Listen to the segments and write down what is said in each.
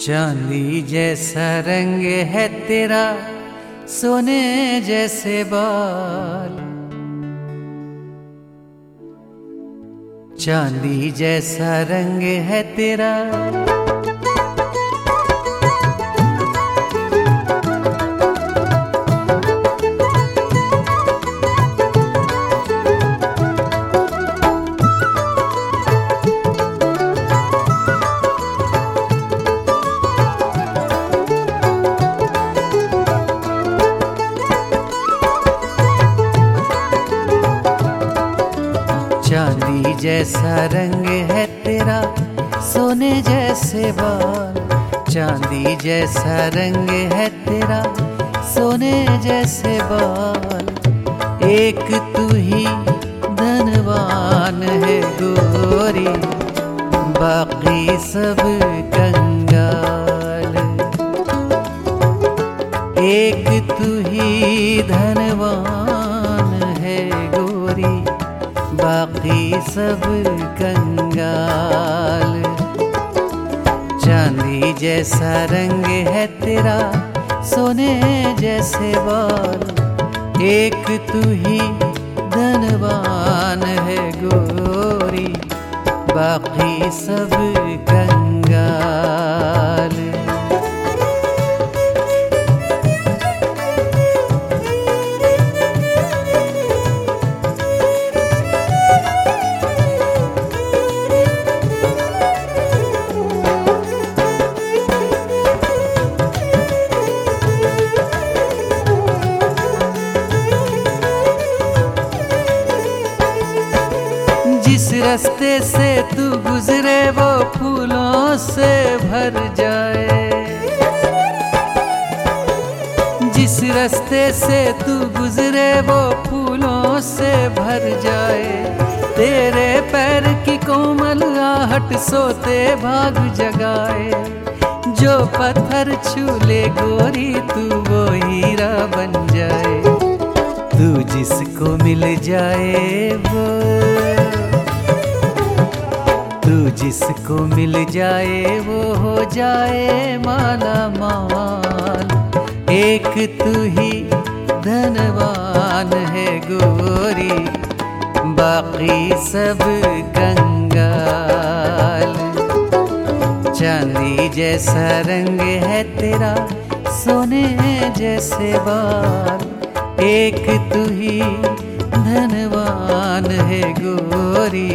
चांदी जैसा रंग है तेरा सोने जैसे बाल। चांदी जैसा रंग है तेरा चांदी जैसा रंग है तेरा, सोने जैसे बाल। चांदी जैसा रंग है तेरा, सोने जैसे बाल। एक तू ही धनवान है गोरी, बाकी सब कंगाल। एक तू ही धनवान बाकी सब कंगाल। चांदी जैसा रंग है तेरा, सोने जैसे बाल। एक तू ही धनवान है गोरी, बाकी सब कंगाल। जिस रास्ते से तू गुजरे वो फूलों से भर जाए। जिस रास्ते से तू गुजरे वो फूलों से भर जाए। तेरे पैर की कोमल आहट सोते भाग जगाए। जो पत्थर छूले गोरी, तू वो हीरा बन जाए। तू जिसको मिल जाए वो जिसको मिल जाए वो हो जाए माला माल। एक तू ही धनवान है गोरी, बाकी सब कंगाल। चांदी जैसा रंग है तेरा, सोने जैसे बाल। एक तू ही धनवान है गोरी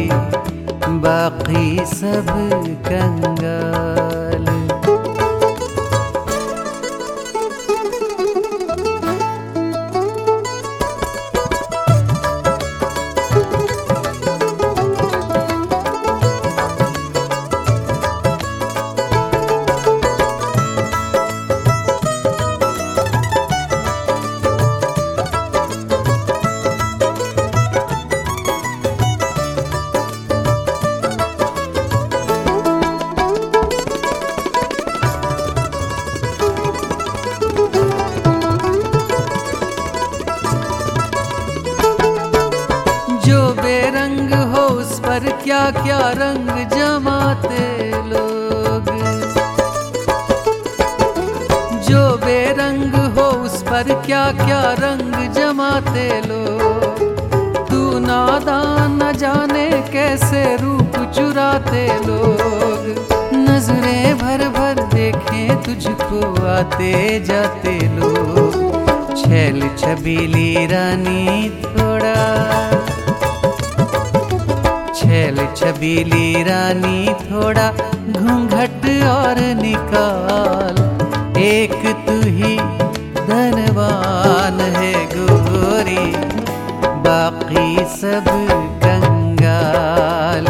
बाकी सब कंगाल। उस पर क्या क्या रंग जमाते लोग? जो बेरंग हो उस पर क्या क्या रंग जमाते लोग? तू नादान न जाने कैसे रूप चुराते लोग? नज़रें भर भर देखें तुझको आते जाते लोग। छैल छबीली रानी थोड़ा छैल छबीली रानी थोड़ा घूंघट और निकाल। एक तू ही धनवान है गोरी, बाकी सब कंगाल।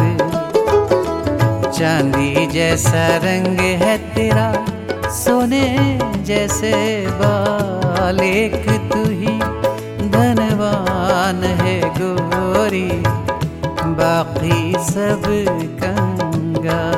चांदी जैसा रंग है तेरा, सोने जैसे बाल। एक तू ही धनवान है गोरी बाकी सब कंगाल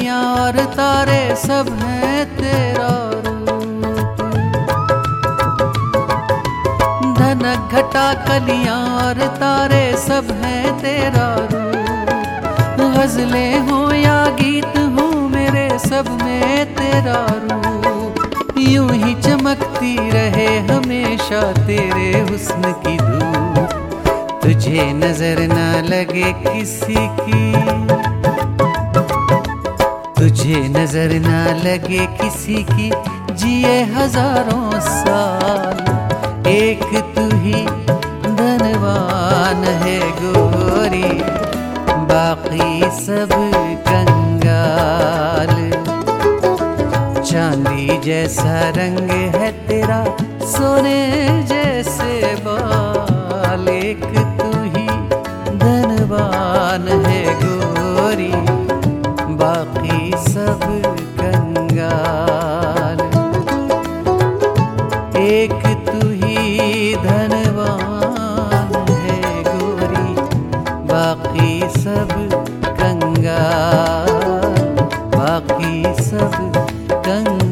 कलियाँ और तारे सब हैं तेरा रूप। धनक घटा कलियाँ और तारे सब हैं तेरा रूप। गजलें हो या गीत हो मेरे सब में तेरा रूप। यूँ ही चमकती रहे हमेशा तेरे हुस्न की धूप। तुझे नज़र ना लगे किसी की। तुझे नज़र ना लगे किसी की, जिए हज़ारों साल। एक तू ही धनवान है गोरी, बाकी सब कंगाल। चांदी जैसा रंग है तेरा, सोने जैसे बाल। एक तू ही धनवान है गोरी एक तू ही धनवान है गोरी बाकी सब गंगा बाकी सब कंगाल।